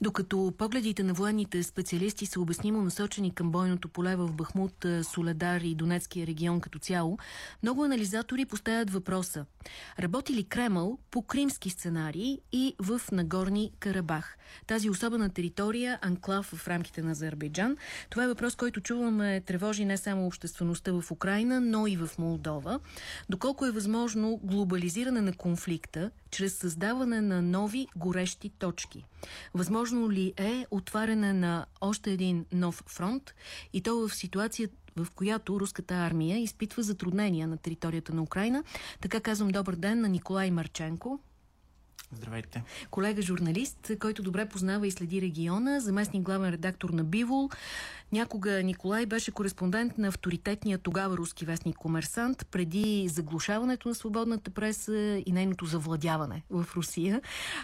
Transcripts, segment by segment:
Докато погледите на военните специалисти са обяснимо насочени към бойното поле в Бахмут, Соледар и Донецкия регион като цяло, много анализатори поставят въпроса. Работи ли Кремъл по кримски сценарии и в Нагорни Карабах? Тази особена територия, анклав в рамките на Азербайджан, това е въпрос, който чуваме тревожи не само обществеността в Украина, но и в Молдова. Доколко е възможно глобализиране на конфликта чрез създаване на нови горещи точки? Възможно ли е отваряне на още един нов фронт и то в ситуация, в която руската армия изпитва затруднения на територията на Украина. Така казвам добър ден на Николай Марченко. Здравейте. Колега журналист, който добре познава и следи региона, заместник главен редактор на Бивол. Някога Николай беше кореспондент на авторитетния тогава руски вестник Комерсант, преди заглушаването на свободната преса и нейното завладяване в Русия.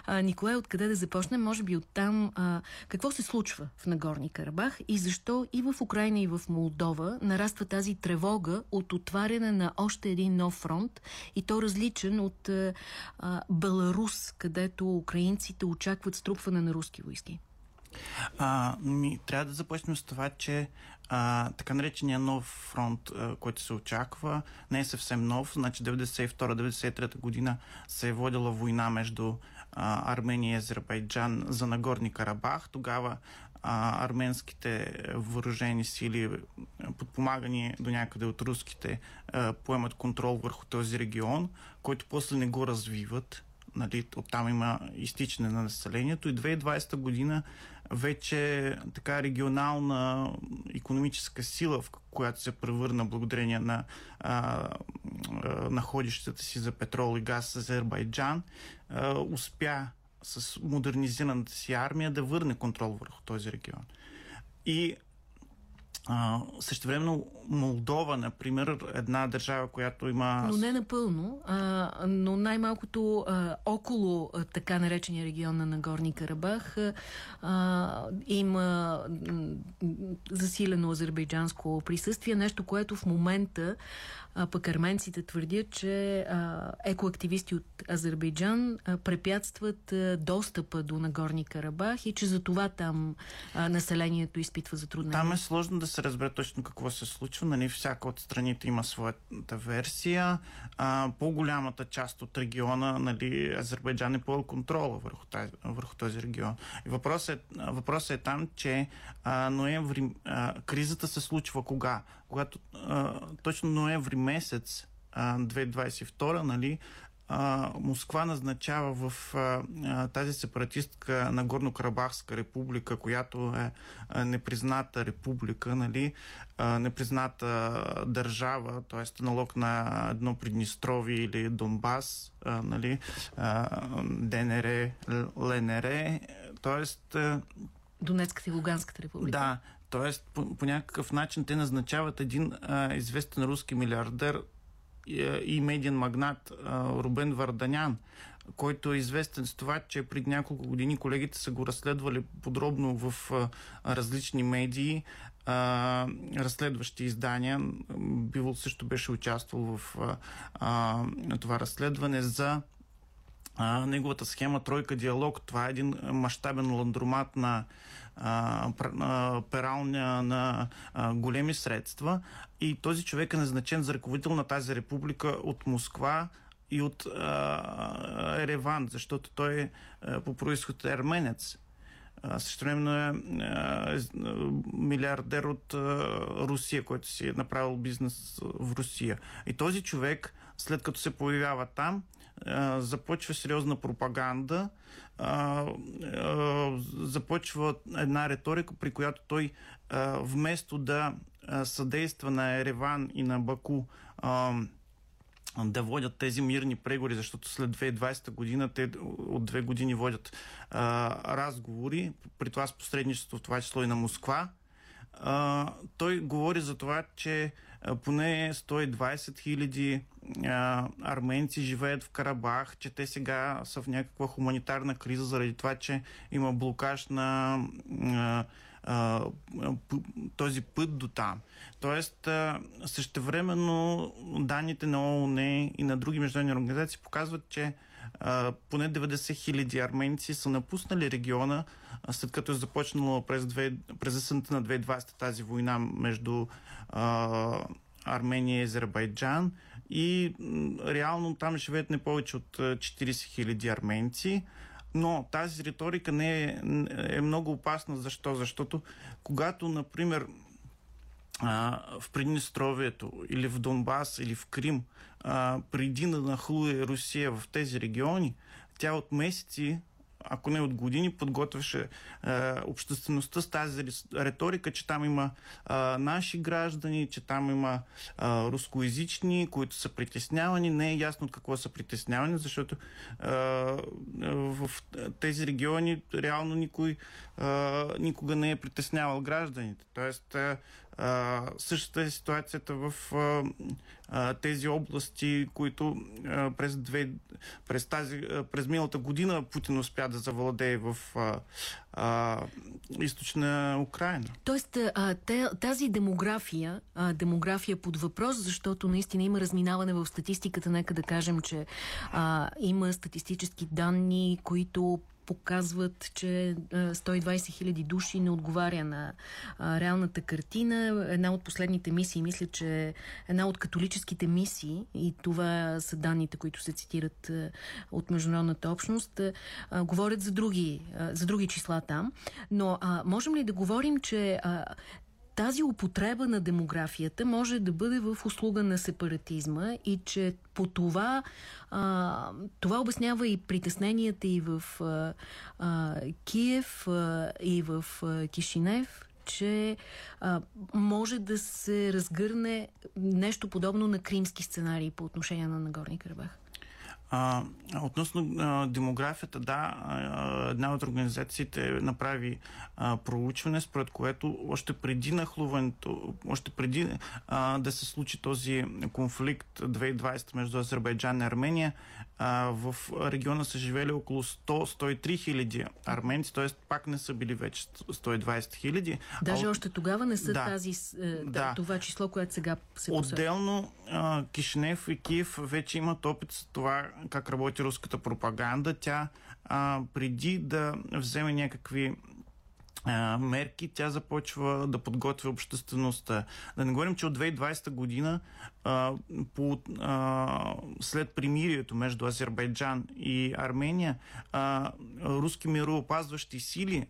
А, Николай, откъде да започнем? Може би оттам а, какво се случва в Нагорни Карабах и защо и в Украина и в Молдова нараства тази тревога от отваряне на още един нов фронт и то различен от а, Беларус, където украинците очакват струпване на руски войски? А, ми, трябва да започнем с това, че а, така наречения нов фронт, а, който се очаква, не е съвсем нов. Значи 92-93 година се е водила война между а, Армения и Азербайджан за Нагорни Карабах. Тогава а, арменските въоръжени сили, подпомагани до някъде от руските, а, поемат контрол върху този регион, който после не го развиват нали, оттам има изтичане на населението и 2020 година вече така регионална економическа сила, в която се превърна благодарение на а, а, находищата си за петрол и газ Азербайджан, а, успя с модернизираната си армия да върне контрол върху този регион. И а, също времено Молдова, например, една държава, която има... Но не напълно, а, но най-малкото около а, така наречения регион на Нагорни Карабах а, има засилено азербайджанско присъствие, нещо, което в момента а, пък арменците твърдят, че а, екоактивисти от Азербайджан а, препятстват а, достъпа до Нагорни Карабах и че за това там а, населението изпитва затруднения. Там е сложно да се разбере точно какво се случва. Нали, всяка от страните има своята версия. по-голямата част от региона, нали, Азербайджан е по контрола върху, тази, върху този регион. И въпросът е, въпросът е там, че а, ноември, а, кризата се случва кога? Когато а, точно ноември месец а, 2022, нали, а, Москва назначава в а, тази сепаратистка на Горно-Карабахска република, която е а, непризната република, нали, а, непризната държава, т.е. налог на едно Приднестрови или Донбас, а, нали, а, ДНР, ЛНР, т.е. Донецката и Луганската република. Да, т.е. По, по някакъв начин те назначават един а, известен руски милиардер и медиен магнат Рубен Варданян, който е известен с това, че преди няколко години колегите са го разследвали подробно в различни медии, разследващи издания. Бивол също беше участвал в това разследване за а, неговата схема Тройка диалог. Това е един мащабен ландромат на пералня на а, големи средства и този човек е назначен за ръководител на тази република от Москва и от а, Ереван, защото той е по происход е арменец. Също времено е милиардер от Русия, който си е направил бизнес в Русия. И този човек, след като се появява там, започва сериозна пропаганда, започва една риторика, при която той вместо да съдейства на Ереван и на Баку да водят тези мирни преговори, защото след 2020 година те от две години водят а, разговори, при това с посредничество в това число и на Москва. А, той говори за това, че поне 120 хиляди арменци живеят в Карабах, че те сега са в някаква хуманитарна криза заради това, че има блокаж на а, този път до там. Тоест, същевременно данните на ООН и на други международни организации показват, че поне 90 хиляди арменци са напуснали региона, след като е започнала през, две, през есента на 2020 тази война между Армения и Азербайджан и реално там живеят не повече от 40 хиляди арменци. Но тази риторика не е, е много опасна. Защо? Защото когато, например, в Приднестровието или в Донбас или в Крим, преди да нахлуе Русия в тези региони, тя от месеци ако не от години, подготвяше е, обществеността с тази риторика, че там има е, наши граждани, че там има е, рускоязични, които са притеснявани. Не е ясно от какво са притеснявани, защото е, в тези региони реално никой е, никога не е притеснявал гражданите. Тоест, е, същата е ситуацията в а, а, тези области, които а, през, две, през, тази, а, през миналата година Путин успя да завладее в а, а, източна Украина. Тоест а, тази демография, а, демография под въпрос, защото наистина има разминаване в статистиката, нека да кажем, че а, има статистически данни, които показват, че 120 хиляди души не отговаря на реалната картина. Една от последните мисии, мисля, че една от католическите мисии, и това са данните, които се цитират от международната общност, говорят за други, за други числа там. Но можем ли да говорим, че тази употреба на демографията може да бъде в услуга на сепаратизма и че по това а, това обяснява и притесненията и в а, а, Киев а, и в а, Кишинев, че а, може да се разгърне нещо подобно на кримски сценарии по отношение на Нагорни Карабах. А, относно а, демографията, да, а, една от организациите направи а, проучване, според което още преди нахлуването, още преди а, да се случи този конфликт 2020 между Азербайджан и Армения, а, в региона са живели около 100-103 хиляди арменци, т.е. пак не са били вече 120 хиляди. Даже а, още тогава не са да, тази, е, да. това число, което сега се. Отделно а, Кишинев и Киев вече имат опит с това как работи руската пропаганда. Тя а, преди да вземе някакви мерки, тя започва да подготвя обществеността. Да не говорим, че от 2020 година а, по, а, след примирието между Азербайджан и Армения, а, руски мироопазващи сили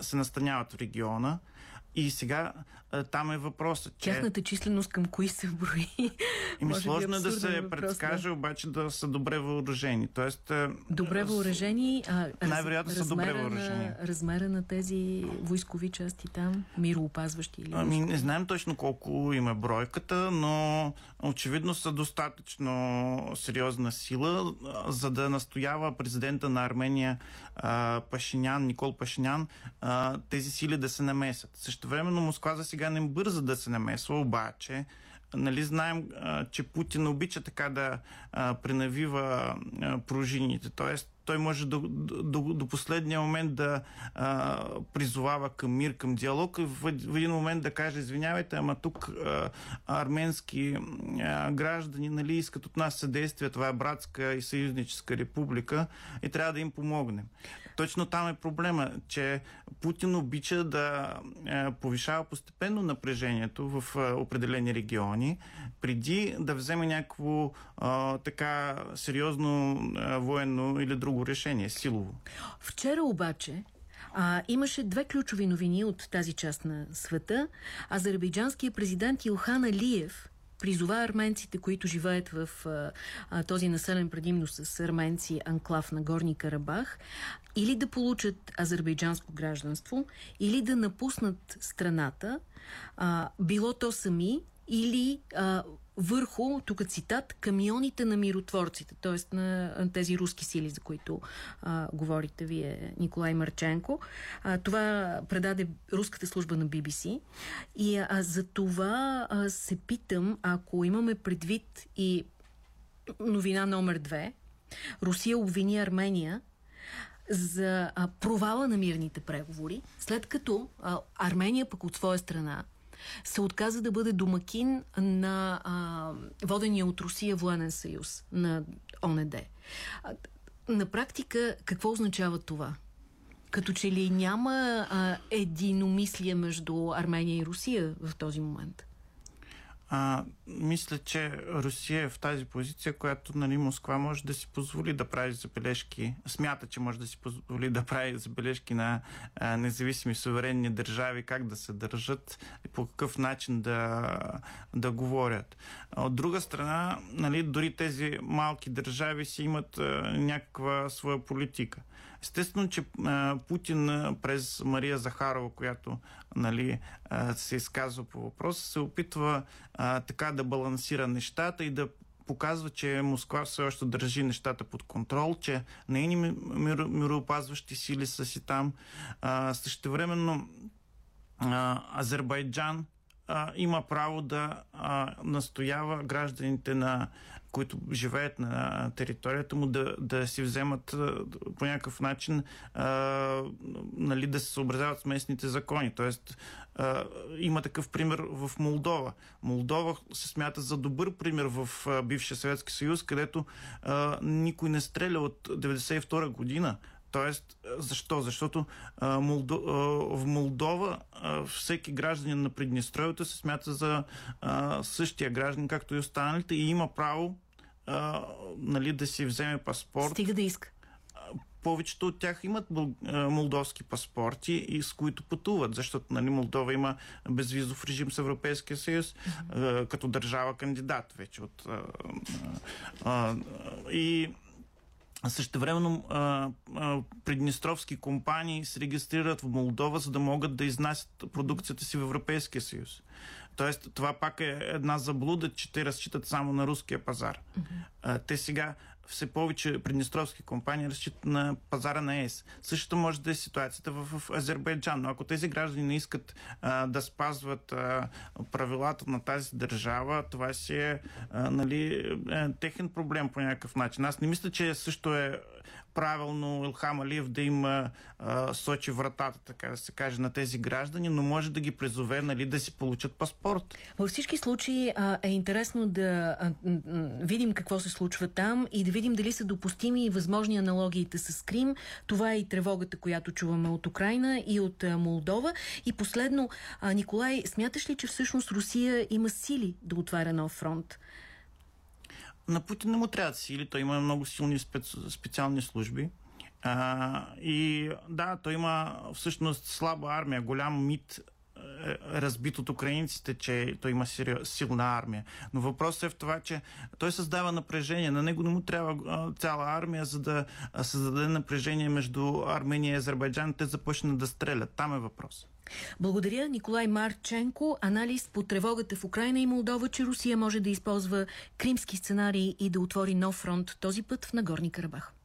се настаняват в региона. И сега там е въпросът, че... Тяхната численост към кои се брои? Ими сложно е да се въпрос, предскаже, да. обаче да са добре въоръжени. Тоест, добре въоръжени, а най-вероятно са добре въоръжени. На, размера на тези войскови части там, мироопазващи или... Ами не знаем точно колко има бройката, но очевидно са достатъчно сериозна сила, за да настоява президента на Армения Пашинян, Никол Пашинян, тези сили да се намесят. Също времено Москва за сега не бърза да се намесва, обаче нали, знаем, че Путин обича така да пренавива пружините. Тоест, той може до, до, до последния момент да а, призовава към мир, към диалог и в, в един момент да каже, извинявайте, ама тук а, арменски а, граждани нали, искат от нас съдействие, това е братска и съюзническа република и трябва да им помогнем. Точно там е проблема, че Путин обича да а, повишава постепенно напрежението в а, определени региони, преди да вземе някакво а, така сериозно а, военно или друго друго решение, силово. Вчера обаче а, имаше две ключови новини от тази част на света. Азербайджанският президент Илхан Алиев призова арменците, които живеят в а, а, този населен предимно с арменци анклав на Горни Карабах, или да получат азербайджанско гражданство, или да напуснат страната, а, било то сами, или а, върху, тук цитат, камионите на миротворците, т.е. на тези руски сили, за които а, говорите вие, Николай Марченко. А, това предаде руската служба на BBC. И а, за това а, се питам, ако имаме предвид и новина номер две, Русия обвини Армения за а, провала на мирните преговори, след като а, Армения пък от своя страна се отказа да бъде домакин на а, водения от Русия военен съюз на ОНД. На практика какво означава това? Като че ли няма а, единомислие между Армения и Русия в този момент? А, мисля, че Русия е в тази позиция, която нали, Москва може да си позволи да прави забележки, смята, че може да си позволи да прави забележки на а, независими суверенни държави, как да се държат и по какъв начин да, да говорят. От друга страна, нали, дори тези малки държави си имат а, някаква своя политика. Естествено, че Путин през Мария Захарова, която нали, се изказва по въпроса, се опитва а, така да балансира нещата и да показва, че Москва все още държи нещата под контрол, че нейни мир, мироопазващи сили са си там. А, същевременно Азербайджан а, има право да а, настоява гражданите на които живеят на територията му, да, да си вземат по някакъв начин а, нали, да се съобразяват с местните закони. Тоест, а, има такъв пример в Молдова. Молдова се смята за добър пример в бившия Съветски съюз, където а, никой не стреля от 1992 година. Тоест, защо? Защото а, Молдо, а, в Молдова а, всеки гражданин на Приднестровието се смята за а, същия гражданин, както и останалите, и има право а, нали, да си вземе паспорт. Стига да иска. Повечето от тях имат молдовски паспорти, и с които пътуват, защото нали, Молдова има безвизов режим с Европейския съюз mm-hmm. а, като държава кандидат вече. От, а, а, и също времено приднестровски компании се регистрират в Молдова, за да могат да изнасят продукцията си в Европейския съюз. Тоест, това пак е една заблуда, че те разчитат само на руския пазар. Mm-hmm. Те сега все повече приднестровски компании разчитат на пазара на ЕС. Същото може да е ситуацията в, в Азербайджан. Но ако тези граждани не искат а, да спазват а, правилата на тази държава, това си е, а, нали, е, техен проблем по някакъв начин. Аз не мисля, че също е правилно Илхам Алиев да им а, сочи вратата, така да се каже, на тези граждани, но може да ги призове нали, да си получат паспорт. Във всички случаи а, е интересно да а, видим какво се случва там и да видим дали са допустими и възможни аналогиите с Крим. Това е и тревогата, която чуваме от Украина и от а, Молдова. И последно, а, Николай, смяташ ли, че всъщност Русия има сили да отваря нов фронт? На Путин не му трябва сили, той има много силни специ... специални служби. А, и да, той има всъщност слаба армия, голям мит е, разбит от украинците, че той има силна армия. Но въпросът е в това, че той създава напрежение. На него не му трябва цяла армия, за да създаде напрежение между Армения и Азербайджан. Те започнат да стрелят. Там е въпрос. Благодаря Николай Марченко. Анализ по тревогата в Украина и Молдова, че Русия може да използва кримски сценарии и да отвори нов фронт, този път в Нагорни Карабах.